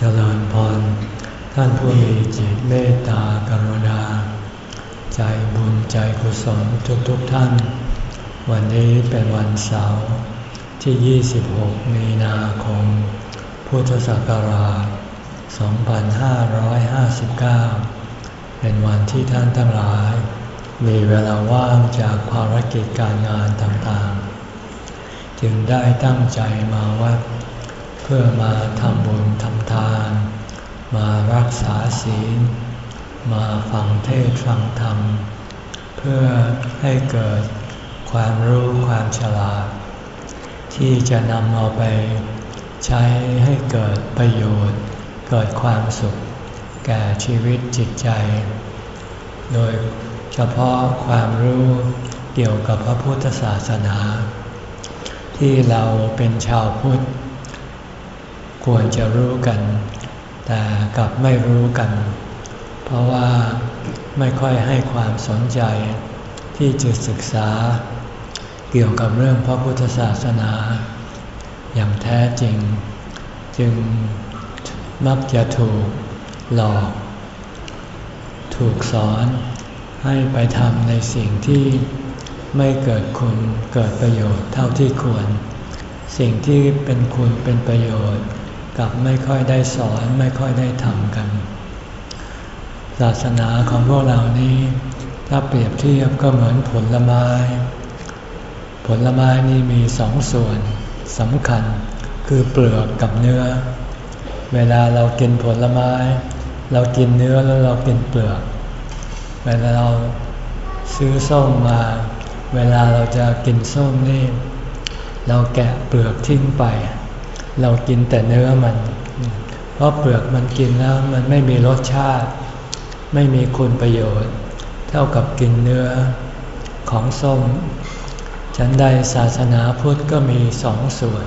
เจริญพร ท่านผู้มีจิตเมตตากรุณา ใจบุญใจกุศลทุกๆทท่าน วันนี้เป็นวันเสาร์ที่ 26 มีนาคม พุทธศักราช 2559 เป็นวันที่ท่านทั้งหลาย มีเวลาว่างจากภารกิจการงานต่างๆ จึงได้ตั้งใจมาวัด พื่อมาทำบุญทำทาน มารักษาศีล มาฟังเทศฟังธรรม เพื่อให้เกิดความรู้ความฉลาด ที่จะนำเอาไปใช้ให้เกิดประโยชน์ เกิดความสุข แก่ชีวิตจิตใจ โดยเฉพาะความรู้เกี่ยวกับพระพุทธศาสนา ที่เราเป็นชาวพุทธ ควรจะรู้กัน แต่กลับไม่รู้กัน เพราะว่าไม่ค่อยให้ความสนใจที่จะศึกษา เกี่ยวกับเรื่องพระพุทธศาสนา อย่างแท้จริง จึงมักจะถูกหลอก ถูกสอนให้ไปทำในสิ่งที่ไม่เกิดคุณเกิดประโยชน์เท่าที่ควร สิ่งที่เป็นคุณเป็นประโยชน์ กับไม่ค่อยได้สอนไม่ค่อยได้ทำกัน ศาสนาของพวกเรานี้ ถ้าเปรียบเทียบก็เหมือนผลไม้ ผลไม้นี่มีสองส่วนสำคัญคือเปลือกกับเนื้อ เวลาเรากินผลไม้ เรากินเนื้อแล้วเรากินเปลือก เวลาเราซื้อส้มมา เวลาเราจะกินส้มนี่ เราแกะเปลือกทิ้งไป เรากินแต่เนื้อมัน เพราะเปลือกมันกินแล้วมันไม่มีรสชาติ ไม่มีคุณประโยชน์ เท่ากับกินเนื้อของส้ม ฉันใดศาสนาพุทธก็มีสองส่วน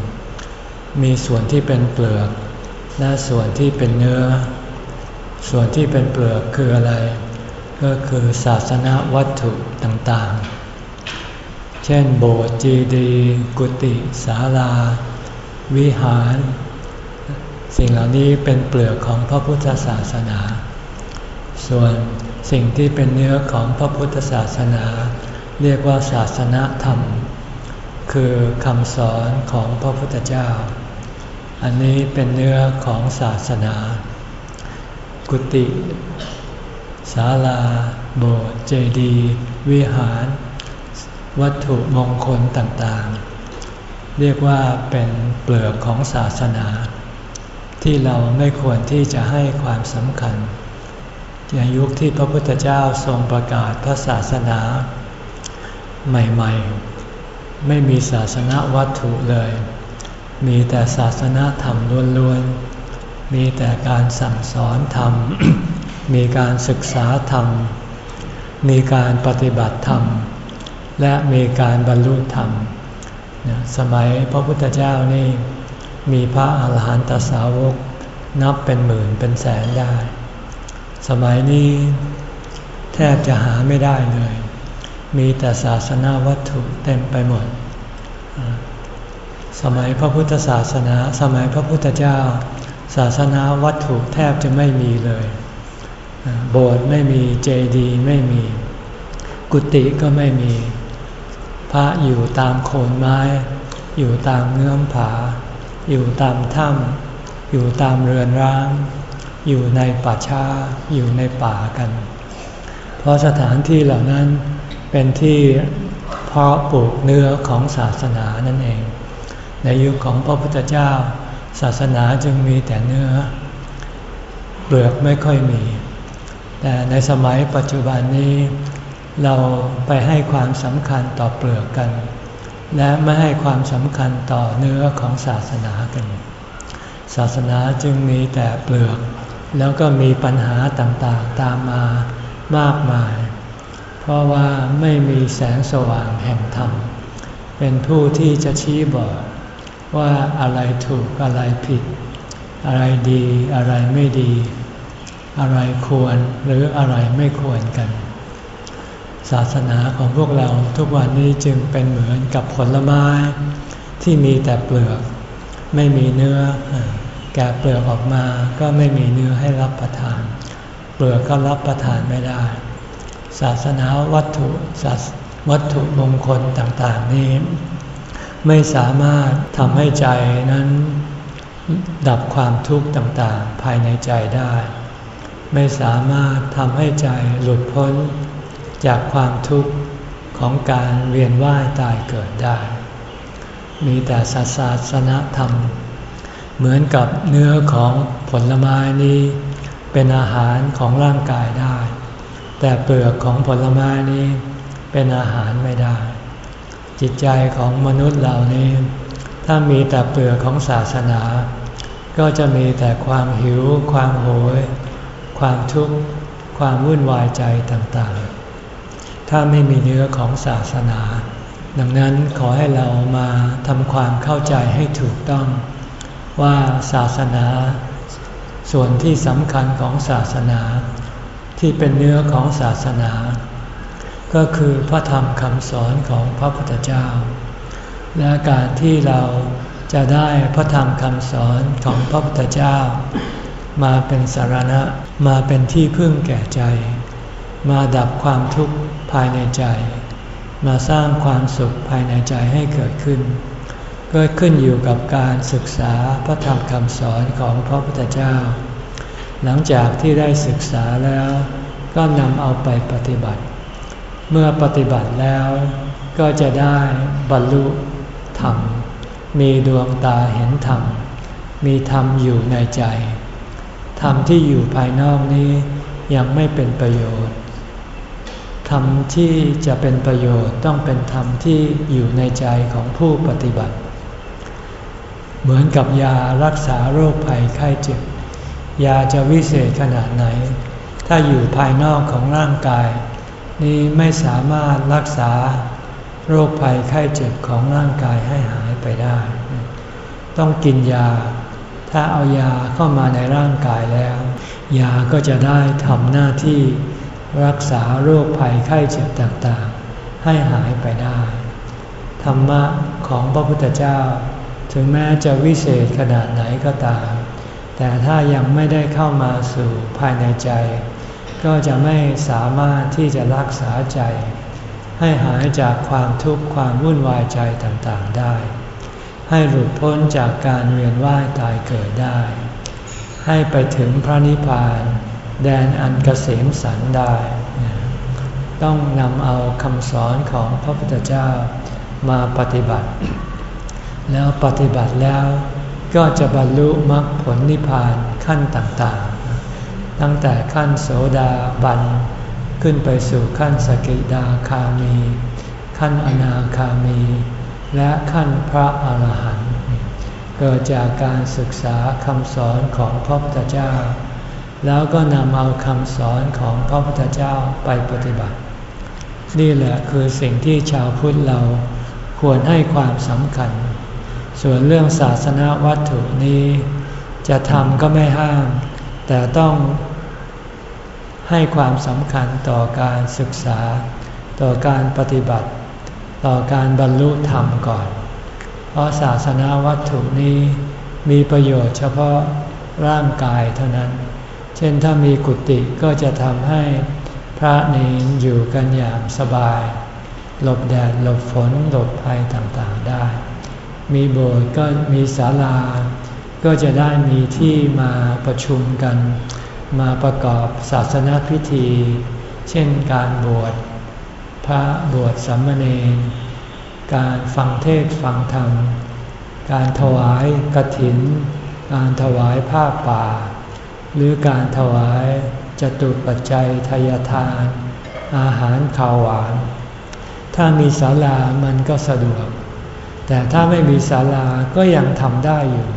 มีส่วนที่เป็นเปลือก และส่วนที่เป็นเนื้อ ส่วนที่เป็นเปลือกคืออะไร ก็คือศาสนาวัตถุต่างๆ เช่นโบสถ์จีดี กุฏิศาลา วิหาร สิ่งเหล่านี้เป็นเปลือกของพระพุทธศาสนา ส่วนสิ่งที่เป็นเนื้อของพระพุทธศาสนา เรียกว่าศาสนาธรรม คือคำสอนของพระพุทธเจ้า อันนี้เป็นเนื้อของศาสนา กุฏิศาลา โบสถ์เจดีย์วิหาร วัตถุมงคลต่างๆ เรียกว่าเป็นเปลือกของศาสนา ที่เราไม่ควรที่จะให้ความสำคัญในยุคที่พระพุทธเจ้าทรงประกาศพระศาสนา ใหม่ๆ ไม่มีศาสนาวัตถุเลย มีแต่ศาสนาธรรมล้วนๆ มีแต่การสั่งสอนธรรม มีการศึกษาธรรม มีการปฏิบัติธรรม และมีการบรรลุธรรม สมัยพระพุทธเจ้านี่มีพระอาหารหันตสาวกนับเป็นหมื่นเป็นแสนได้ สมัยนี้ แทบจะหาไม่ได้เลย มีแต่ศาสนาวัตถุเต็มไปหมด สมัยพระพุทธศาสนา สมัยพระพุทธเจ้า ศาสนาวัตถุแทบจะไม่มีเลย โบสถ์ไม่มีเจดีย์ไม่มี กุฏิก็ไม่มี พระอยู่ตามโคนไม้ อยู่ตามเงื้อมผา อยู่ตามถ้ำอยู่ตามเรือนร้าง อยู่ในป่าช้า อยู่ในป่ากัน เพราะสถานที่เหล่านั้นเป็นที่เพาะปลูกเนื้อของศาสนานั่นเอง ในยุคของพระพุทธเจ้า ศาสนาจึงมีแต่เนื้อ เปลือกไม่ค่อยมี แต่ในสมัยปัจจุบันนี้ เราไปให้ความสำคัญต่อเปลือกกัน และไม่ให้ความสำคัญต่อเนื้อของศาสนากัน ศาสนาจึงมีแต่เปลือก แล้วก็มีปัญหาต่างๆตามมามากมาย เพราะว่าไม่มีแสงสว่างแห่งธรรม เป็นผู้ที่จะชี้บอกว่าอะไรถูกอะไรผิด อะไรดีอะไรไม่ดี อะไรควรหรืออะไรไม่ควรกัน ศาสนาของพวกเราทุกวันนี้จึงเป็นเหมือนกับผลไม้ ที่มีแต่เปลือก ไม่มีเนื้อ แกะเปลือกออกมาก็ไม่มีเนื้อให้รับประทาน เปลือกก็รับประทานไม่ได้ ศาสนาวัตถุวัตถุมงคลต่างๆนี้ ไม่สามารถทำให้ใจนั้น ดับความทุกข์ต่างๆ ภายในใจได้ ไม่สามารถทำให้ใจหลุดพ้น จากความทุกข์ของการเวียนว่ายตายเกิดได้ มีแต่ศาสนาธรรม เหมือนกับเนื้อของผลไม้นี้เป็นอาหารของร่างกายได้ แต่เปลือกของผลไม้นี้เป็นอาหารไม่ได้ จิตใจของมนุษย์เหล่านี้ ถ้ามีแต่เปลือกของศาสนา ก็จะมีแต่ความหิว ความโหย ความทุกข์ ความวุ่นวายใจต่างๆ ถ้าไม่มีเนื้อของศาสนา ดังนั้นขอให้เรามาทำความเข้าใจให้ถูกต้อง ว่าศาสนา ส่วนที่สำคัญของศาสนา ที่เป็นเนื้อของศาสนา ก็คือพระธรรมคำสอนของพระพุทธเจ้า และการที่เราจะได้พระธรรมคำสอนของพระพุทธเจ้า มาเป็นสารณะมาเป็นที่พึ่งแก่ใจ มาดับความทุกข์ ภายในใจ มาสร้างความสุขภายในใจให้เกิดขึ้น ก็ขึ้นอยู่กับการศึกษาพระธรรมคำสอนของพระพุทธเจ้า หลังจากที่ได้ศึกษาแล้วก็นำเอาไปปฏิบัติ เมื่อปฏิบัติแล้วก็จะได้บรรลุธรรม มีดวงตาเห็นธรรม มีธรรมอยู่ในใจ ธรรมที่อยู่ภายนอกนี้ยังไม่เป็นประโยชน์ ธรรมที่จะเป็นประโยชน์ต้องเป็นธรรมที่อยู่ในใจของผู้ปฏิบัติ เหมือนกับยารักษาโรคภัยไข้เจ็บ ยาจะวิเศษขนาดไหน ถ้าอยู่ภายนอกของร่างกาย นี้ไม่สามารถรักษาโรคภัยไข้เจ็บของร่างกายให้หายไปได้ ต้องกินยา ถ้าเอายาเข้ามาในร่างกายแล้ว ยาก็จะได้ทำหน้าที่ รักษาโรคภัยไข้เจ็บต่างๆ ให้หายไปได้ ธรรมะของพระพุทธเจ้า ถึงแม้จะวิเศษขนาดไหนก็ตาม แต่ถ้ายังไม่ได้เข้ามาสู่ภายในใจ ก็จะไม่สามารถที่จะรักษาใจ ให้หายจากความทุกข์ความวุ่นวายใจต่างๆได้ ให้หลุดพ้นจากการเวียนว่ายตายเกิดได้ ให้ไปถึงพระนิพพาน แดนอันกเกษมสันได้ ต้องนำเอาคำสอนของพระพุทธเจ้ามาปฏิบัติ แล้วปฏิบัติแล้วก็จะบรรลุมรรคผลนิพพานขั้นต่างตั้งแต่ขั้นโสดาบันขึ้นไปสู่ขั้นสกิดาคามี ขั้นอนาคามี และขั้นพระอาหารหันต์เกิดจากการศึกษาคำสอนของพระพุทธเจ้า แล้วก็นำเอาคำสอนของพระพุทธเจ้าไปปฏิบัติ นี่แหละคือสิ่งที่ชาวพุทธเราควรให้ความสำคัญ ส่วนเรื่องศาสนาวัตถุนี้ จะทำก็ไม่ห้าม แต่ต้องให้ความสำคัญต่อการศึกษา ต่อการปฏิบัติ ต่อการบรรลุธรรมก่อน เพราะศาสนาวัตถุนี้มีประโยชน์เฉพาะร่างกายเท่านั้น ช่นถ้ามีกุฏิก็จะทำให้พระเนนอยู่กันอย่างสบาย หลบแดดหลบฝนหลบภัยต่างๆได้ มีโบสถ์ก็มีศาลา ก็จะได้มีที่มาประชุมกัน มาประกอบศาสนาพิธี เช่นการบวชพระบวชสัมมเนรการฟังเทศฟังธรรม การถวายกระถิน การถวายผ้าป่า หรือการถวายจตุปัจจัยทายทาน อาหารข้าวหวาน ถ้ามีศาลามันก็สะดวก แต่ถ้าไม่มีศาลาก็ยังทำได้อยู่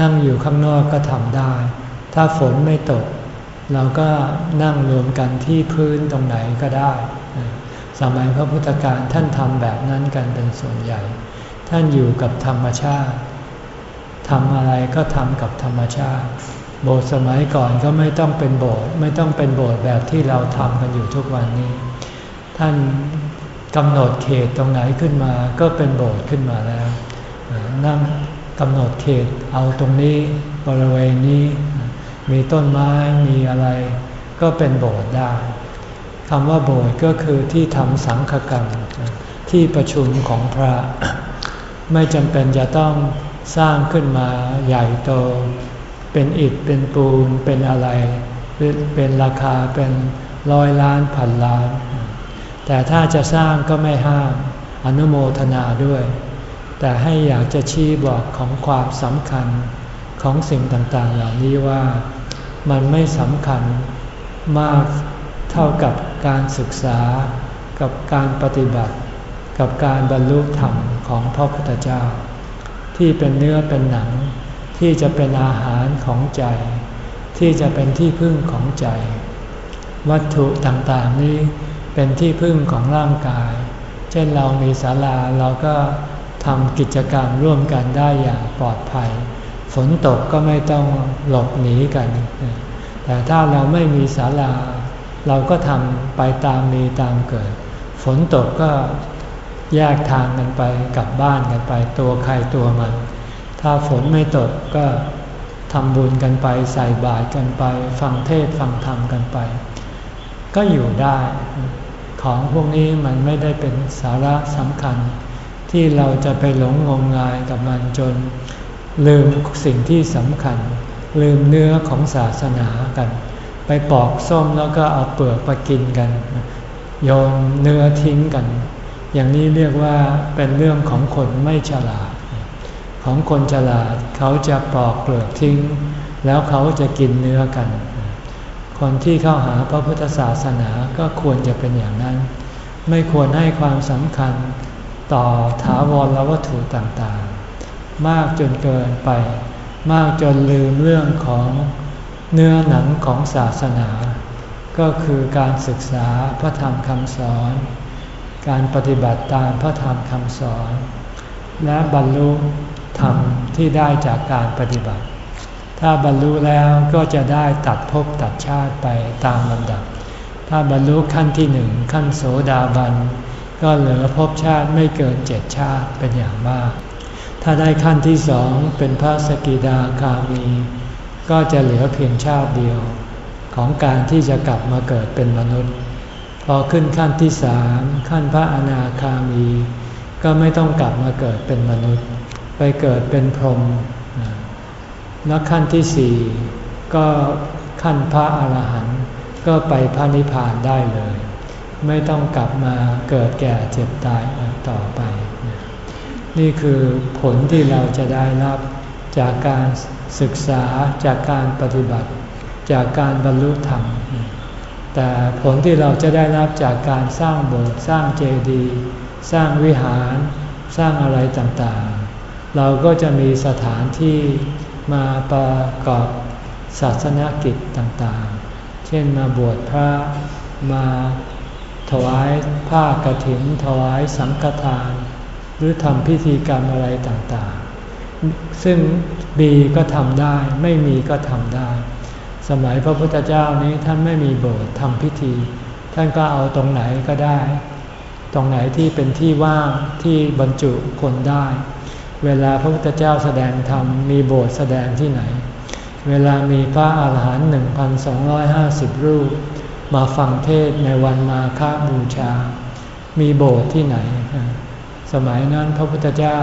นั่งอยู่ข้างนอกก็ทำได้ ถ้าฝนไม่ตก เราก็นั่งรวมกันที่พื้นตรงไหนก็ได้ สมัยพระพุทธการท่านทำแบบนั้นกันเป็นส่วนใหญ่ ท่านอยู่กับธรรมชาติทำอะไรก็ทำกับธรรมชาติ โบสถ์สมัยก่อนก็ไม่ต้องเป็นโบสถ์ไม่ต้องเป็นโบสถ์แบบที่เราทำกันอยู่ทุกวันนี้ ท่านกำหนดเขตตรงไหนขึ้นมา ก็เป็นโบสถ์ขึ้นมาแล้ว นั่งกำหนดเขตเอาตรงนี้บริเวณนี้ มีต้นไม้มีอะไร ก็เป็นโบสถ์ได้คำว่าโบสถ์ก็คือที่ทำสังฆกรรมที่ประชุมของพระ ไม่จำเป็นจะต้องสร้างขึ้นมาใหญ่โต เป็นอิฐเป็นปูนเป็นอะไร เป็นราคาเป็นร้อยล้านพันล้าน แต่ถ้าจะสร้างก็ไม่ห้ามอนุโมทนาด้วย แต่ให้อยากจะชี้บอกของความสำคัญของสิ่งต่างๆ เหล่านี้ว่ามันไม่สำคัญมากเท่ากับการศึกษา กับการปฏิบัติ กับการบรรลุธรรมของพระพุทธเจ้า ที่เป็นเนื้อเป็นหนัง ที่จะเป็นอาหารของใจ ที่จะเป็นที่พึ่งของใจ วัตถุต่างๆนี้เป็นที่พึ่งของร่างกาย เช่นเรามีศาลาเราก็ทำกิจกรรมร่วมกันได้อย่างปลอดภัย ฝนตกก็ไม่ต้องหลบหนีกัน แต่ถ้าเราไม่มีศาลา เราก็ทำไปตามมีตามเกิด ฝนตกก็แยกทางกันไปกลับบ้านกันไปตัวใครตัวมัน ถ้าฝนไม่ตกก็ทำบุญกันไปใส่บาตรกันไป ฟังเทศฟังธรรมกันไป ก็อยู่ได้ ของพวกนี้มันไม่ได้เป็นสาระสำคัญ ที่เราจะไปหลงงมงายกับมันจน ลืมสิ่งที่สำคัญ ลืมเนื้อของศาสนากัน ไปปอกส้มแล้วก็เอาเปลือกไปกินกันโยนเนื้อทิ้งกัน อย่างนี้เรียกว่าเป็นเรื่องของคนไม่ฉลาด ของคนฉลาดเขาจะปอกเปลือกทิ้ง แล้วเขาจะกินเนื้อกัน คนที่เข้าหาพระพุทธศาสนาก็ควรจะเป็นอย่างนั้น ไม่ควรให้ความสำคัญต่อถาวรวัตถุต่างๆ มากจนเกินไป มากจนลืมเรื่องของเนื้อหนังของศาสนา ก็คือการศึกษาพระธรรมคำสอน การปฏิบัติตามพระธรรมคำสอน และบรรลุ ธรรมที่ได้จากการปฏิบัติ ถ้าบรรลุแล้วก็จะได้ตัดภพตัดชาติไปตามลำดับ ถ้าบรรลุขั้นที่หนึ่งขั้นโสดาบัน ก็เหลือภพชาติไม่เกินเจ็ดชาติเป็นอย่างมาก ถ้าได้ขั้นที่สองเป็นพระสกิดาคามี ก็จะเหลือเพียงชาติเดียว ของการที่จะกลับมาเกิดเป็นมนุษย์ พอขึ้นขั้นที่สามขั้นพระอนาคามี ก็ไม่ต้องกลับมาเกิดเป็นมนุษย์ ไปเกิดเป็นพรหมแล้วขั้นที่สี่ก็ขั้นพระอาหารหันต์ก็ไปพระนิพพานได้เลย ไม่ต้องกลับมาเกิดแก่เจ็บตายต่อไป นี่คือผลที่เราจะได้รับจากการศึกษาจากการปฏิบัติ จากการบรรลุธรรม แต่ผลที่เราจะได้รับจากการสร้างโบสถ์สร้างเจดีย์สร้างวิหาร สร้างอะไรต่าง เราก็จะมีสถานที่มาประกอบศาสนกิจต่างๆ เช่นมาบวชพระมาถวายผ้ากรถิน ถวายสังฆทาน หรือทำพิธีกรรมอะไรต่างๆ ซึ่งมีก็ทำได้ไม่มีก็ทำได้ สมัยพระพุทธเจ้านี้ท่านไม่มีโบสถ์ทำพิธี ท่านก็เอาตรงไหนก็ได้ ตรงไหนที่เป็นที่ว่างที่บรรจุคนได้ เวลาพระพุทธเจ้าแสดงธรรมมีโบสถ์แสดงที่ไหน เวลามีพระอาหารหันต์หนึ่งพันสองร้อยห้าสิบรูป มาฟังเทศในวันมาฆบูชา มีโบสถ์ที่ไหน สมัยนั้นพระพุทธเจ้า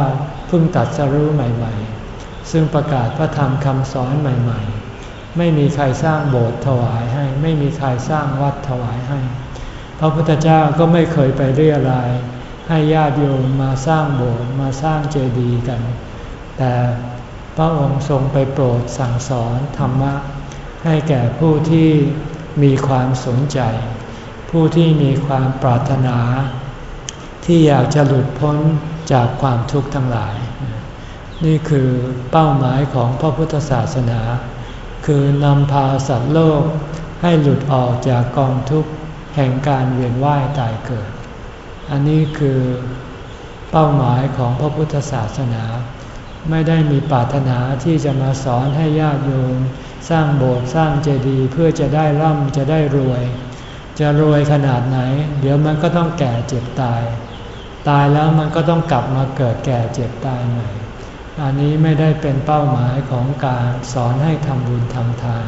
เพิ่งตัดสรู้ใหม่ๆ ซึ่งประกาศพระธรรมคำสอนใหม่ๆ ไม่มีใครสร้างโบสถ์ถวายให้ ไม่มีใครสร้างวัดถวายให้ พระพุทธเจ้าก็ไม่เคยไปเรียราย ให้ญาติโยมมาสร้างโบสถ์มาสร้างเจดีย์กัน แต่พระองค์ทรงไปโปรดสั่งสอนธรรมะ ให้แก่ผู้ที่มีความสนใจ ผู้ที่มีความปรารถนา ที่อยากจะหลุดพ้นจากความทุกข์ทั้งหลาย นี่คือเป้าหมายของพระพุทธศาสนา คือนำพาสัตว์โลกให้หลุดออกจากกองทุกข์แห่งการเวียนว่ายตายเกิด อันนี้คือเป้าหมายของพระพุทธศาสนา ไม่ได้มีปรารถนาที่จะมาสอนให้ญาติโยมสร้างโบสถ์สร้างเจดีย์เพื่อจะได้ร่ำจะได้รวย จะรวยขนาดไหน เดี๋ยวมันก็ต้องแก่เจ็บตาย ตายแล้วมันก็ต้องกลับมาเกิดแก่เจ็บตายใหม่ อันนี้ไม่ได้เป็นเป้าหมายของการสอนให้ทำบุญทำทาน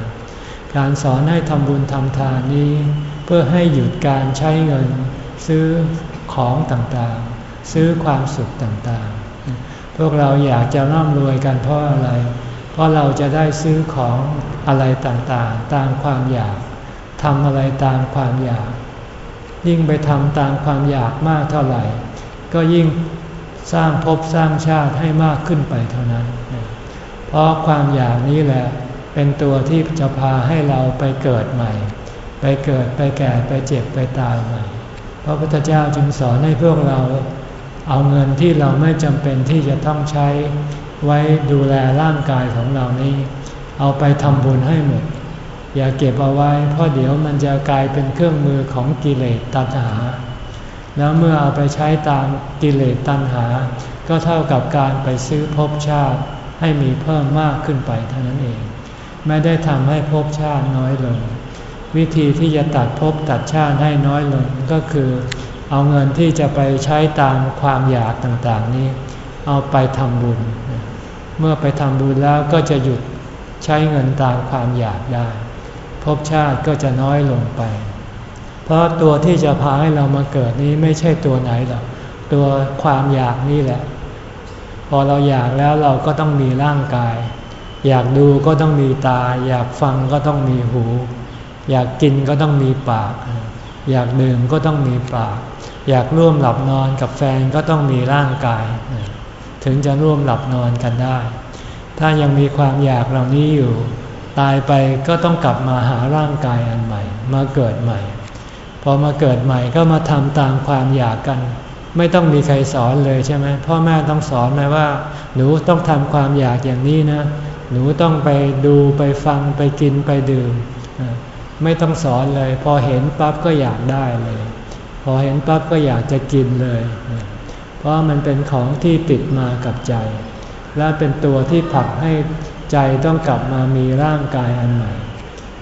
การสอนให้ทำบุญทำทานนี้ เพื่อให้หยุดการใช้เงิน ซื้อ ของต่างๆ ซื้อความสุขต่างๆ พวกเราอยากจะร่ำรวยกันเพราะอะไร เพราะเราจะได้ซื้อของอะไรต่างๆ ตามความอยากทำอะไรตามความอยาก ยิ่งไปทำตามความอยากมากเท่าไหร่ ก็ยิ่งสร้างภพสร้างชาติให้มากขึ้นไปเท่านั้น เพราะความอยากนี้แหละเป็นตัวที่จะพาให้เราไปเกิดใหม่ ไปเกิดไปแก่ไปเจ็บไปตายใหม่ พระพุทธเจ้าจึงสอนให้พวกเราเอาเงินที่เราไม่จำเป็นที่จะต้องใช้ไว้ดูแลร่างกายของเรานี้ เอาไปทำบุญให้หมด อย่าเก็บเอาไว้ เพราะเดี๋ยวมันจะกลายเป็นเครื่องมือของกิเลสตัณหา แล้วเมื่อเอาไปใช้ตามกิเลสตัณหา ก็เท่ากับการไปซื้อภพชาติให้มีเพิ่มมากขึ้นไปเท่านั้นเอง ไม่ได้ทำให้ภพชาติน้อยลง วิธีที่จะตัดภพตัดชาติให้น้อยลงก็คือ เอาเงินที่จะไปใช้ตามความอยากต่างๆนี้ เอาไปทำบุญ เมื่อไปทำบุญแล้วก็จะหยุดใช้เงินตามความอยากได้ภพชาติก็จะน้อยลงไป เพราะตัวที่จะพาให้เรามาเกิดนี้ไม่ใช่ตัวไหนหรอกตัวความอยากนี่แหละ พอเราอยากแล้วเราก็ต้องมีร่างกาย อยากดูก็ต้องมีตา อยากฟังก็ต้องมีหู อยากกินก็ต้องมีปาก อยากดื่มก็ต้องมีปาก อยากร่วมหลับนอนกับแฟนก็ต้องมีร่างกาย ถึงจะร่วมหลับนอนกันได้ ถ้ายังมีความอยากเหล่านี้อยู่ ตายไปก็ต้องกลับมาหาร่างกายอันใหม่ มาเกิดใหม่ พอมาเกิดใหม่ก็มาทำตามความอยากกัน ไม่ต้องมีใครสอนเลยใช่ไหมพ่อแม่ต้องสอนไหมว่า หนูต้องทำความอยากอย่างนี้นะ หนูต้องไปดูไปฟังไปกินไปดื่ม ไม่ต้องสอนเลย พอเห็นปั๊บก็อยากได้เลย พอเห็นปั๊บก็อยากจะกินเลย เพราะมันเป็นของที่ติดมากับใจ และเป็นตัวที่ผลักให้ใจต้องกลับมามีร่างกายอันใหม่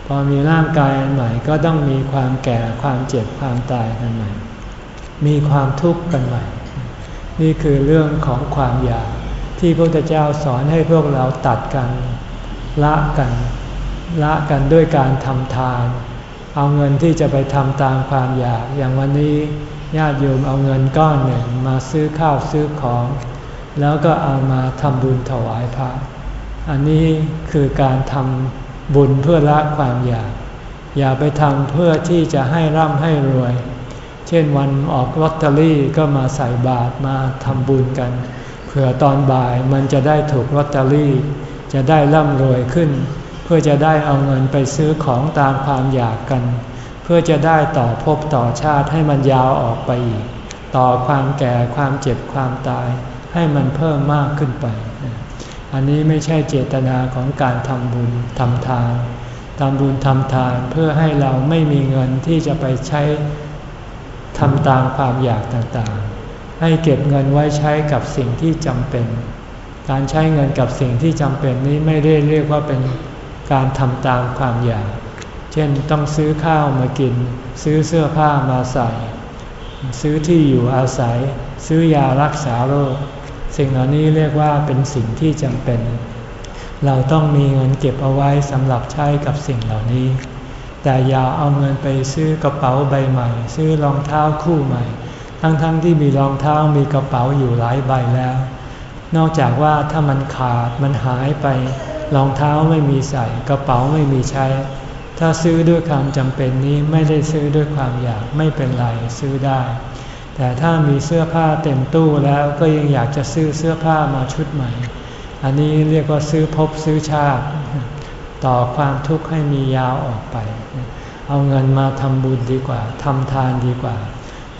พอมีร่างกายอันใหม่ก็ต้องมีความแก่ความเจ็บความตายกันใหม่ มีความทุกข์กันใหม่ นี่คือเรื่องของความอยากที่พระพุทธเจ้าสอนให้พวกเราตัดกันละกัน ละกันด้วยการทำทาน เอาเงินที่จะไปทำตามความอยาก อย่างวันนี้ญาติโยมเอาเงินก้อนหนึ่งมาซื้อข้าวซื้อของ แล้วก็เอามาทำบุญถวายพระ อันนี้คือการทำบุญเพื่อละความอยาก อย่าไปทำเพื่อที่จะให้ร่ำให้รวย เช่นวันออกลอตเตอรี่ก็มาใส่บาตรมาทำบุญกัน เผื่อตอนบ่ายมันจะได้ถูกลอตเตอรี่ จะได้ร่ำรวยขึ้น เพื่อจะได้เอาเงินไปซื้อของตามความอยากกัน เพื่อจะได้ต่อภพต่อชาติให้มันยาวออกไปอีก ต่อความแก่ความเจ็บความตาย ให้มันเพิ่มมากขึ้นไป อันนี้ไม่ใช่เจตนาของการทำบุญทำทานทำบุญทำทานเพื่อให้เราไม่มีเงินที่จะไปใช้ทำตามความอยากต่างๆ ให้เก็บเงินไว้ใช้กับสิ่งที่จำเป็น การใช้เงินกับสิ่งที่จำเป็นนี้ไม่ได้เรียกว่าเป็น การทำตามความอยาก เช่นต้องซื้อข้าวมากิน ซื้อเสื้อผ้ามาใส่ ซื้อที่อยู่อาศัย ซื้อยารักษาโรค สิ่งเหล่านี้เรียกว่าเป็นสิ่งที่จำเป็น เราต้องมีเงินเก็บเอาไว้สำหรับใช้กับสิ่งเหล่านี้ แต่อย่าเอาเงินไปซื้อกระเป๋าใบใหม่ ซื้อรองเท้าคู่ใหม่ ทั้งๆทที่มีรองเท้ามีกระเป๋าอยู่หลายใบแล้ว นอกจากว่าถ้ามันขาดมันหายไป รองเท้าไม่มีใส่กระเป๋าไม่มีใช้ ถ้าซื้อด้วยความจำเป็นนี้ไม่ได้ซื้อด้วยความอยากไม่เป็นไรซื้อได้ แต่ถ้ามีเสื้อผ้าเต็มตู้แล้วก็ยังอยากจะซื้อเสื้อผ้ามาชุดใหม่ อันนี้เรียกว่าซื้อพบซื้อชาติ ต่อความทุกข์ให้มียาวออกไป เอาเงินมาทำบุญดีกว่าทำทานดีกว่า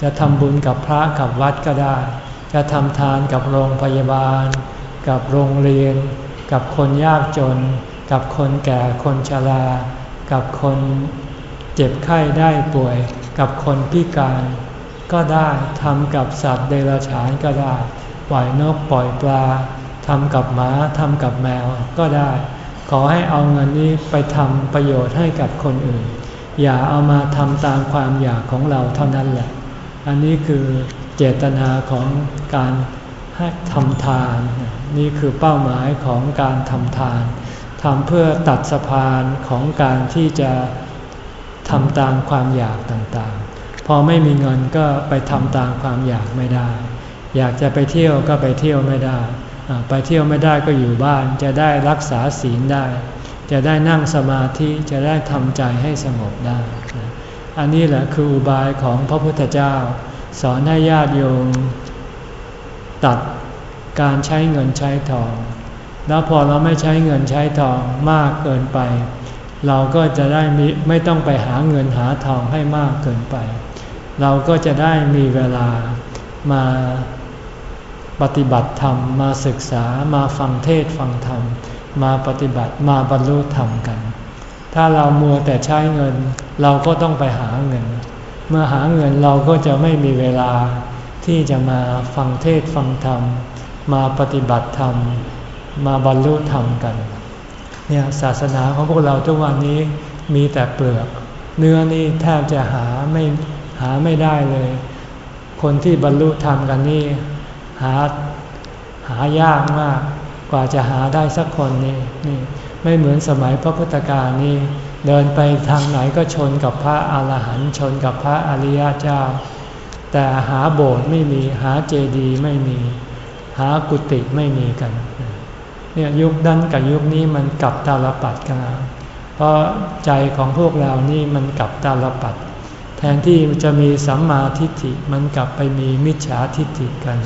จะทำบุญกับพระกับวัดก็ได้ จะทำทานกับโรงพยาบาล กับโรงเรียน กับคนยากจน กับคนแก่คนชรา กับคนเจ็บไข้ได้ป่วย กับคนพิการ ก็ได้ทำกับสัตว์เดรัจฉานก็ได้ ปล่อยนกปล่อยปลาทำกับหมาทำกับแมวก็ได้ ขอให้เอาเงินนี้ไปทำประโยชน์ให้กับคนอื่น อย่าเอามาทำตามความอยากของเราเท่านั้นแหละ อันนี้คือเจตนาของการ ให้ทำทาน นี่คือเป้าหมายของการทำทานทำเพื่อตัดสะพานของการที่จะทำตามความอยากต่างๆ พอไม่มีเงินก็ไปทำตามความอยากไม่ได้ อยากจะไปเที่ยวก็ไปเที่ยวไม่ได้ ไปเที่ยวไม่ได้ก็อยู่บ้านจะได้รักษาศีลได้ จะได้นั่งสมาธิจะได้ทำใจให้สงบได้ อันนี้แหละคืออุบายของพระพุทธเจ้า สอนให้ญาติโยม ตัดการใช้เงินใช้ทอง แล้วพอเราไม่ใช้เงินใช้ทองมากเกินไป เราก็จะได้มไม่ต้องไปหาเงินหาทองให้มากเกินไป เราก็จะได้มีเวลามาปฏิบัติธรรมมาศึกษามาฟังเทศฟังธรรม มาปฏิบัติมาบรรลุธรรมกัน ถ้าเรามัวแต่ใช้เงิน เราก็ต้องไปหาเงิน เมื่อหาเงินเราก็จะไม่มีเวลา ที่จะมาฟังเทศฟังธรรม มาปฏิบัติธรรม มาบรรลุธรรมกันเนี่ยศาสนาของพวกเราทุกวันนี้มีแต่เปลือก เนื้อนี่แทบจะหาไม่หาไม่ได้เลย คนที่บรรลุธรรมกันนี่หาหายากมากกว่าจะหาได้สักคนนี่นี่ไม่เหมือนสมัยพระพุทธกาลนี่เดินไปทางไหนก็ชนกับพระอาหารหันต์ชนกับพระอริยเจ้า แต่หาโบสถ์ไม่มีหาเจดีย์ไม่มี หากุฏิไม่มีกันเนี่ยยุคนั้นกับยุคนี้มันกลับตาลปัดกันเพราะใจของพวกเรานี่มันกลับตาลปัด แทนที่จะมีสัมมาทิฏฐิมันกลับไปมีมิจฉาทิฏฐิกัน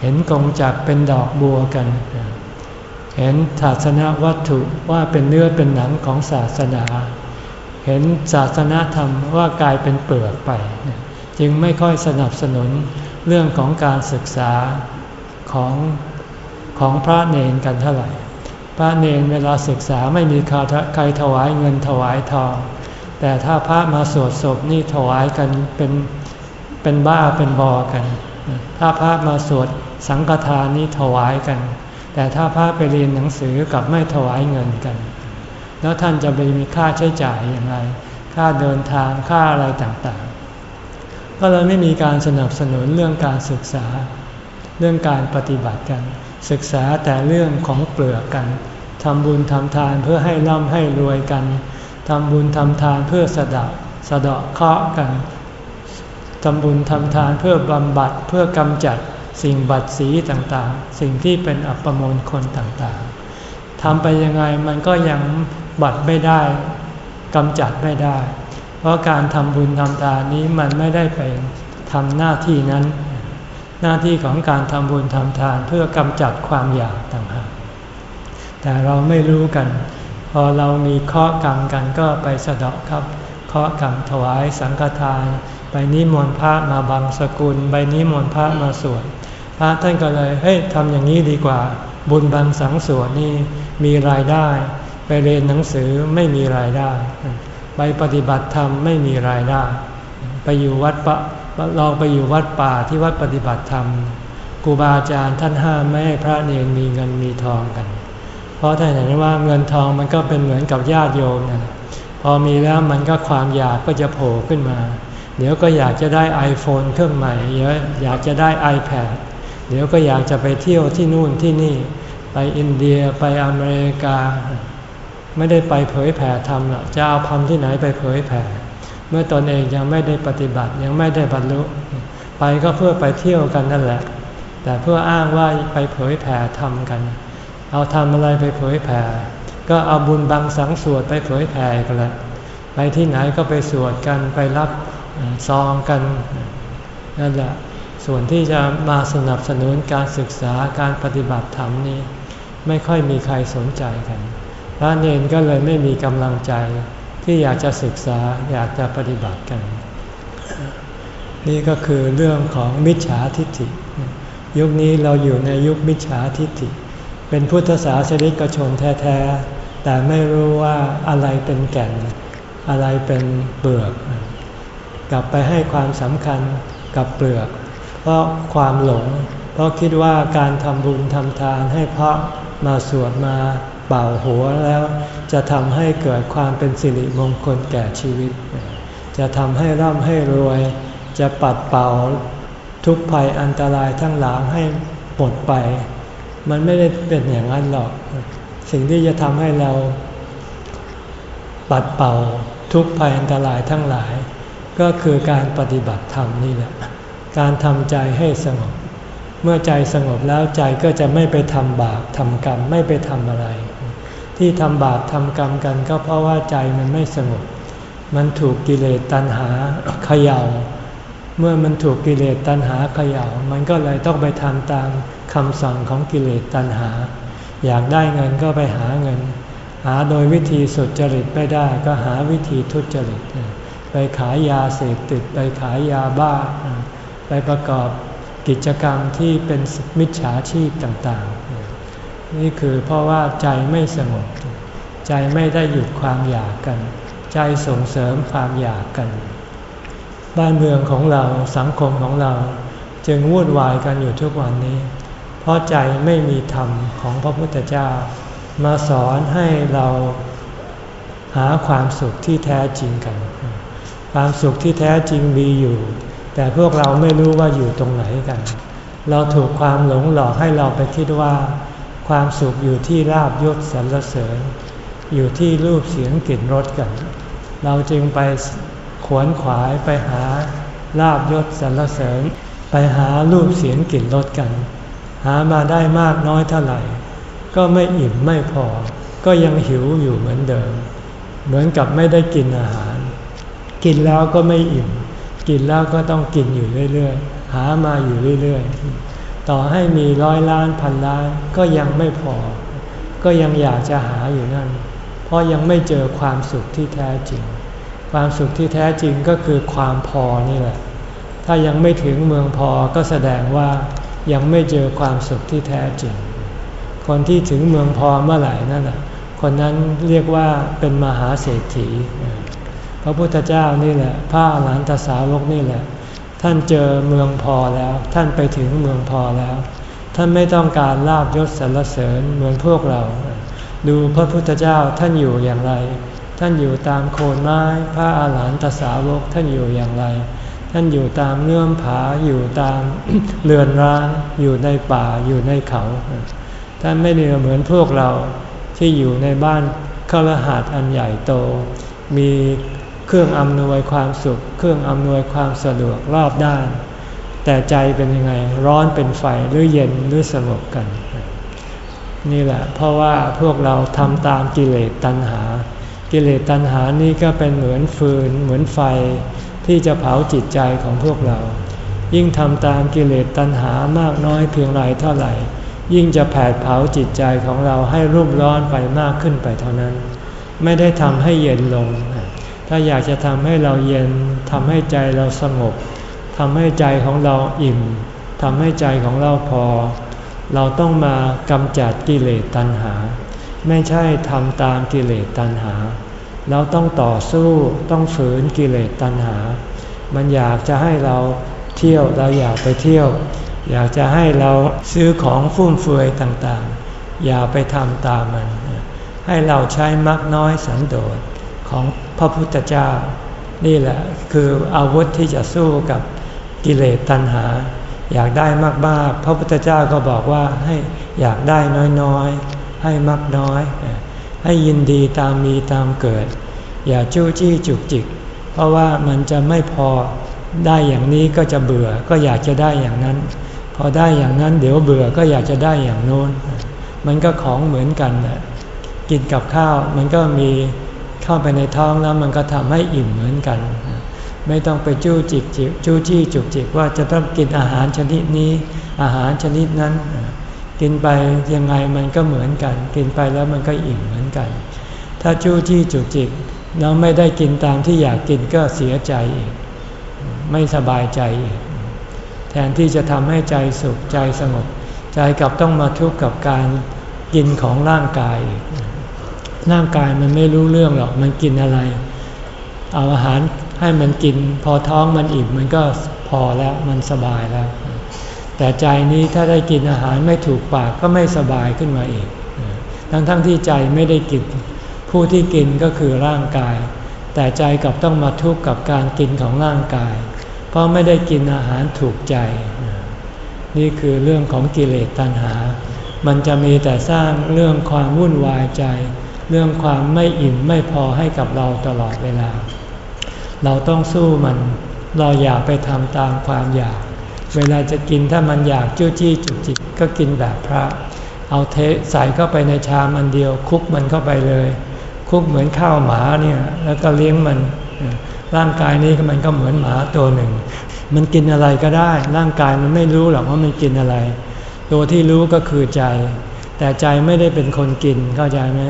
เห็นกงจักเป็นดอกบัวกัน เห็นศาสนาวัตถุว่าเป็นเนื้อเป็นหนังของศาสนา เห็นศาสนาธรรมว่ากลายเป็นเปลือกไป จึงไม่ค่อยสนับสนุนเรื่องของการศึกษาของของพระเนนกันเท่าไหร่ พระเนนเวลาศึกษาไม่มีใครถวายเงินถวายทอง แต่ถ้าพระมาสวดศพนี่ถวายกันเป็นเป็นบ้าเป็นบอกัน ถ้าพระมาสวดสังฆทานนี่ถวายกัน แต่ถ้าพระไปเรียนหนังสือกับไม่ถวายเงินกัน แล้วท่านจะไปมีค่าใช้จ่ายอย่างไร ค่าเดินทางค่าอะไรต่าง ก็เลยไม่มีการสนับสนุนเรื่องการศึกษา เรื่องการปฏิบัติกัน ศึกษาแต่เรื่องของเปลือกกันทำบุญทำทานเพื่อให้ร่ำให้รวยกันทำบุญทำทานเพื่อสะดาสะดาะเคราะห์กันทำบุญทำทานเพื่อบำบัดเพื่อกำจัดสิ่งบัดสีต่างๆ สิ่งที่เป็นอัปมงคลต่างๆทำไปยังไงมันก็ยังบัดไม่ได้กำจัดไม่ได้ เพราะการทำบุญทำทานนี้มันไม่ได้ไปทำหน้าที่นั้น หน้าที่ของการทำบุญทำทานเพื่อกำจัดความอยากต่างหากแต่เราไม่รู้กัน พอเรามีเคาะกรรมกันก็ไปสะเดาะครับเคาะกรรมถวายสังฆทาน ไปนิมนต์พระมาบังสกุล ไปนิมนต์พระมาสวดพระท่านก็เลยเฮ้ยทำอย่างนี้ดีกว่า บุญบังสังสวดนี่มีรายได้ ไปเรียนหนังสือไม่มีรายได้ ไปปฏิบัติธรรมไม่มีรายได้ ไปอยู่วัดปะลองไปอยู่วัดป่าที่วัดปฏิบัติธรรมครูบาอาจารย์ท่านห้ามไม่ให้พระเนรมีเงินมีทองกัน เพราะท่านเห็นว่าเงินทองมันก็เป็นเหมือนกับญาติโยมนะพอมีแล้วมันก็ความอยากก็จะโผล่ขึ้นมา เดี๋ยวก็อยากจะได้ iPhone เครื่องใหม่เยอะอยากจะได้ iPad เดี๋ยวก็อยากจะไปเที่ยวที่นู่นที่นี่ ไปอินเดียไปอเมริกา ไม่ได้ไปเผยแผ่ธรรมหรอกจะเอาธรรมที่ไหนไปเผยแผ่ เมื่อตอนเองยังไม่ได้ปฏิบัติยังไม่ได้บรรลุ ไปก็เพื่อไปเที่ยวกันนั่นแหละ แต่เพื่ออ้างว่าไปเผยแผ่ธรรมกัน เอาทำอะไรไปเผยแผ่ ก็เอาบุญบางสังสวดไปเผยแผ่กันแหละไปที่ไหนก็ไปสวดกันไปรับซองกันนั่นแหละส่วนที่จะมาสนับสนุนการศึกษาการปฏิบัติธรรมนี้ ไม่ค่อยมีใครสนใจกัน พระเนนก็เลยไม่มีกำลังใจที่อยากจะศึกษาอยากจะปฏิบัติกัน นี่ก็คือเรื่องของมิจฉาทิฏฐิ ยุคนี้เราอยู่ในยุคมิจฉาทิฏฐิ เป็นพุทธศาสนิกชนแท้ๆ แต่ไม่รู้ว่าอะไรเป็นแก่น อะไรเป็นเปลือก กลับไปให้ความสำคัญกับเปลือก เพราะความหลง เพราะคิดว่าการทำบุญทำทานให้พระมาสวดมา เป่าหัวแล้วจะทำให้เกิดความเป็นสิริมงคลแก่ชีวิต จะทำให้ร่ำให้รวย จะปัดเป่าทุกภัยอันตรายทั้งหลายให้หมดไป มันไม่ได้เป็นอย่างนั้นหรอก สิ่งที่จะทำให้เราปัดเป่าทุกภัยอันตรายทั้งหลาย ก็คือการปฏิบัติธรรมนี่แหละ การทำใจให้สงบ เมื่อใจสงบแล้วใจก็จะไม่ไปทำบาปทำกรรมไม่ไปทำอะไร ที่ทำบาปทำกรรมกันก็เพราะว่าใจมันไม่สงบ มันถูกกิเลสตัณหาเขยา่า เมื่อมันถูกกิเลสตัณหาเขยา่า มันก็เลยต้องไปทำตามคำสั่งของกิเลสตัณหา อยากได้เงินก็ไปหาเงิน หาโดยวิธีสุดจริตไม่ได้ก็หาวิธีทุจริต ไปขายยาเสพติดไปขายยาบ้า ไปประกอบกิจกรรมที่เป็นมิจฉาชีพต่างๆ นี่คือเพราะว่าใจไม่สงบ ใจไม่ได้หยุดความอยากกัน ใจส่งเสริมความอยากกัน บ้านเมืองของเราสังคมของเราจึงวุ่นวายกันอยู่ทุกวันนี้ เพราะใจไม่มีธรรมของพระพุทธเจ้า มาสอนให้เราหาความสุขที่แท้จริงกัน ความสุขที่แท้จริงมีอยู่ แต่พวกเราไม่รู้ว่าอยู่ตรงไหนกัน เราถูกความหลงหลอกให้เราไปคิดว่า ความสุขอยู่ที่ราบยศสรรเสริญ อยู่ที่รูปเสียงกลิ่นรสกัน เราจึงไปขวนขวายไปหาลาบยศสรรเสริญ ไปหารูปเสียงกลิ่นรสกัน หามาได้มากน้อยเท่าไหร่ ก็ไม่อิ่มไม่พอ ก็ยังหิวอยู่เหมือนเดิม เหมือนกับไม่ได้กินอาหาร กินแล้วก็ไม่อิ่ม กินแล้วก็ต้องกินอยู่เรื่อยๆ หามาอยู่เรื่อยๆ ต่อให้มีร้อยล้านพันล้านก็ยังไม่พอ ก็ยังอยากจะหาอยู่นั่น เพราะยังไม่เจอความสุขที่แท้จริง ความสุขที่แท้จริงก็คือความพอนี่แหละ ถ้ายังไม่ถึงเมืองพอก็แสดงว่ายังไม่เจอความสุขที่แท้จริง คนที่ถึงเมืองพอเมื่อไหร่นั่นแหละคนนั้นเรียกว่าเป็นมหาเศรษฐี พระพุทธเจ้านี่แหละ พระอรหันตสาวกนี่แหละ ท่านเจอเมืองพอแล้ว ท่านไปถึงเมืองพอแล้ว ท่านไม่ต้องการลาบยศสรรเสริญเหมือนพวกเรา ดูพระพุทธเจ้าท่านอยู่อย่างไร ท่านอยู่ตามโคนไม้พระอาหารหันตสาวกท่านอยู่อย่างไร ท่านอยู่ตามเนื่อมผาอยู่ตามเรือนร้างอยู่ในป่าอยู่ในเขา ท่านไม่เหมือนพวกเราที่อยู่ในบ้านคฤหาสน์อันใหญ่โต มี เครื่องอำนวยความสุข เครื่องอำนวยความสะดวกรอบด้าน แต่ใจเป็นยังไงร้อนเป็นไฟหรือเย็นหรือสงบกัน นี่แหละ เพราะว่าพวกเราทำตามกิเลสตัณหา กิเลสตัณหานี่ก็เป็นเหมือนฟืน เหมือนไฟที่จะเผาจิตใจของพวกเรา ยิ่งทำตามกิเลสตัณหามากน้อยเพียงไรเท่าไหร่ยิ่งจะแผดเผาจิตใจของเราให้รุ่มร้อนไปมากขึ้นไปเท่านั้น ไม่ได้ทำให้เย็นลง ถ้าอยากจะทำให้เราเย็นทำให้ใจเราสงบทำให้ใจของเราอิ่มทำให้ใจของเราพอ เราต้องมากำจัดกิเลสตัณหา ไม่ใช่ทำตามกิเลสตัณหา เราต้องต่อสู้ต้องฝืนกิเลสตัณหา มันอยากจะให้เราเที่ยวเราอยากไปเที่ยว อยากจะให้เราซื้อของฟุ่มเฟือยต่างๆ อย่าไปทำตามมัน ให้เราใช้มักน้อยสันโดษของ พระพุทธเจ้า นี่แหละคืออาวุธที่จะสู้กับกิเลสตัณหา อยากได้มากๆพระพุทธเจ้าก็บอกว่าให้อยากได้น้อยๆ ให้มักน้อย ให้ยินดีตามมีตามเกิด อย่าจู้จี้จุกจิก เพราะว่ามันจะไม่พอได้อย่างนี้ก็จะเบื่อก็อยากจะได้อย่างนั้น พอได้อย่างนั้นเดี๋ยวเบื่อก็อยากจะได้อย่างโน้น มันก็ของเหมือนกันนะกินกับข้าวมันก็มี เข้าไปในท้องแล้วมันก็ทำให้อิ่มเหมือนกัน ไม่ต้องไปจู้จิกจิกจู้จี้จุกจิกว่าจะต้องกินอาหารชนิดนี้ อาหารชนิดนั้น กินไปยังไงมันก็เหมือนกัน กินไปแล้วมันก็อิ่มเหมือนกัน ถ้าจู้จี้จุกจิกแล้วไม่ได้กินตามที่อยากกินก็เสียใจอีก ไม่สบายใจอีก แทนที่จะทำให้ใจสุขใจสงบ ใจกลับต้องมาทุกข์กับการกินของร่างกาย ร่างกายมันไม่รู้เรื่องหรอก มันกินอะไร เอาอาหารให้มันกิน พอท้องมันอิ่มมันก็พอแล้วมันสบายแล้ว แต่ใจนี้ถ้าได้กินอาหารไม่ถูกปากก็ไม่สบายขึ้นมาอีก ทั้งๆทที่ใจไม่ได้กิน ผู้ที่กินก็คือร่างกาย แต่ใจกลับต้องมาทุกข์กับการกินของร่างกาย เพราะไม่ได้กินอาหารถูกใจ นี่คือเรื่องของกิเลสตัณหา มันจะมีแต่สร้างเรื่องความวุ่นวายใจ เรื่องความไม่อิ่มไม่พอให้กับเราตลอดเวลา เราต้องสู้มัน เราอย่าไปทำตามความอยาก เวลาจะกินถ้ามันอยากจู้จี้จุกจิกก็กินแบบพระ เอาเทใส่เข้าไปในชามอันเดียว คุกมันเข้าไปเลย คุกเหมือนข้าวหมาเนี่ยแล้วก็เลี้ยงมัน ร่างกายนี้มันก็เหมือนหมาตัวหนึ่ง มันกินอะไรก็ได้ ร่างกายมันไม่รู้หรอกว่ามันกินอะไร ตัวที่รู้ก็คือใจ แต่ใจไม่ได้เป็นคนกินเข้าใจไหม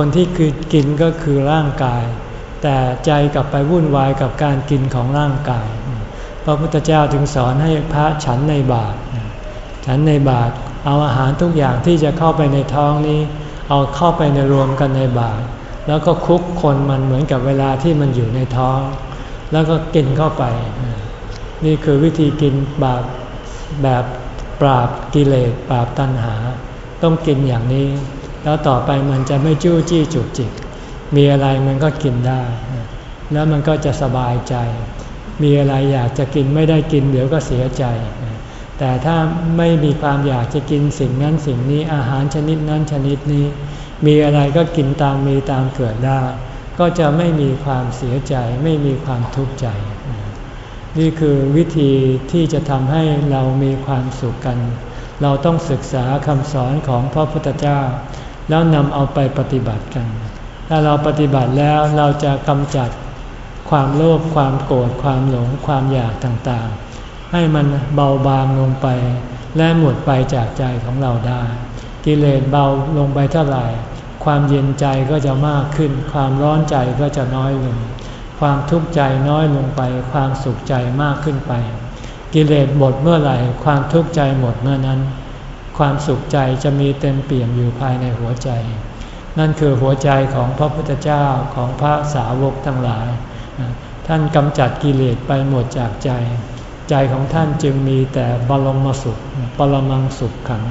คนที่คือกินก็คือร่างกาย แต่ใจกลับไปวุ่นวายกับการกินของร่างกาย พระพุทธเจ้าจึงสอนให้พระฉันในบาตรฉันในบาตรเอาอาหารทุกอย่างที่จะเข้าไปในท้องนี้ เอาเข้าไปในรวมกันในบาตรแล้วก็คุกคนมันเหมือนกับเวลาที่มันอยู่ในท้อง แล้วก็กินเข้าไป นี่คือวิธีกินบาปแบบปราบกิเลสปราบตัณหา ต้องกินอย่างนี้ แล้วต่อไปมันจะไม่จู้จี้จุกจิก มีอะไรมันก็กินได้ แล้วมันก็จะสบายใจ มีอะไรอยากจะกินไม่ได้กินเดี๋ยวก็เสียใจ แต่ถ้าไม่มีความอยากจะกินสิ่งนั้นสิ่งนี้อาหารชนิดนั้นชนิดนี้ มีอะไรก็กินตามมีตามเกิดได้ ก็จะไม่มีความเสียใจ ไม่มีความทุกข์ใจ นี่คือวิธีที่จะทำให้เรามีความสุขกันเราต้องศึกษาคำสอนของพระพุทธเจ้า แล้วนำเอาไปปฏิบัติกัน ถ้าเราปฏิบัติแล้วเราจะกำจัดความโลภความโกรธความหลงความอยากต่างๆ ให้มันเบาบางลงไป และหมดไปจากใจของเราได้ กิเลสเบาลงไปเท่าไหร่ ความเย็นใจก็จะมากขึ้น ความร้อนใจก็จะน้อยลง ความทุกข์ใจน้อยลงไป ความสุขใจมากขึ้นไป กิเลสหมดเมื่อไหร่ ความทุกข์ใจหมดเมื่อนั้น ความสุขใจจะมีเต็มเปี่ยมอยู่ภายในหัวใจ นั่นคือหัวใจของพระพุทธเจ้าของพระสาวกทั้งหลาย ท่านกำจัดกิเลสไปหมดจากใจ ใจของท่านจึงมีแต่บรมสุขปรมังสุขขัง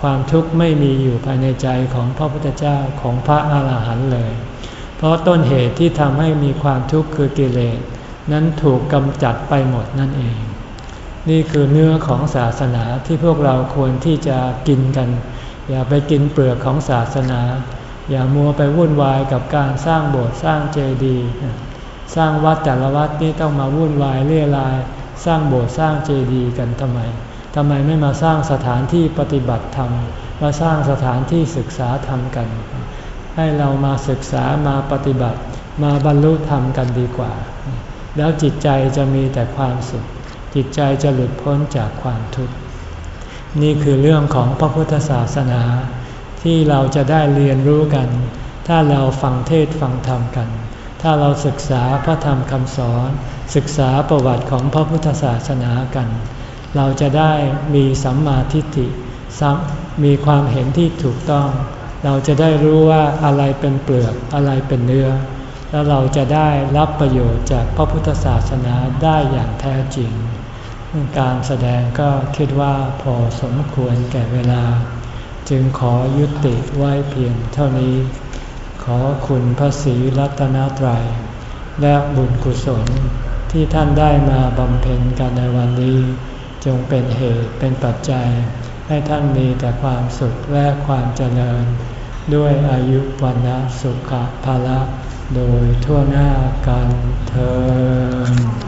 ความทุกข์ไม่มีอยู่ภายในใจของพระพุทธเจ้าของพระอาหารหันต์เลย เพราะต้นเหตุที่ทำให้มีความทุกข์คือกิเลสนั้นถูกกำจัดไปหมดนั่นเอง นี่คือเนื้อของศาสนาที่พวกเราควรที่จะกินกัน อย่าไปกินเปลือกของศาสนา อย่ามัวไปวุ่นวายกับการสร้างโบสถ์สร้างเจดีย์สร้างวัดแต่ละวัดนี่ต้องมาวุ่นวายเรี่ยราย สร้างโบสถ์สร้างเจดีย์กันทำไมทำไมไม่มาสร้างสถานที่ปฏิบัติธรรมมาสร้างสถานที่ศึกษาธรรมกัน ให้เรามาศึกษามาปฏิบัติ มาบรรลุธรรมกันดีกว่า แล้วจิตใจจะมีแต่ความสุข จิตใจจะหลุดพ้นจากความทุกข์ นี่คือเรื่องของพระพุทธศาสนา ที่เราจะได้เรียนรู้กัน ถ้าเราฟังเทศฟังธรรมกัน ถ้าเราศึกษาพระธรรมคำสอน ศึกษาประวัติของพระพุทธศาสนากัน เราจะได้มีสัมมาทิฏฐิมีความเห็นที่ถูกต้อง เราจะได้รู้ว่าอะไรเป็นเปลือกอะไรเป็นเนื้อ แล้วเราจะได้รับประโยชน์จากพระพุทธศาสนาได้อย่างแท้จริง การแสดงก็คิดว่าพอสมควรแก่เวลา จึงขอยุติไว้เพียงเท่านี้ ขอคุณพระศรีรัตนตรัย และบุญกุศลที่ท่านได้มาบำเพ็ญกันในวันนี้ จงเป็นเหตุเป็นปัจจัย ให้ท่านมีแต่ความสุขและความเจริญ ด้วยอายุวันะสุขภาละโดยทั่วหน้ากันเธอ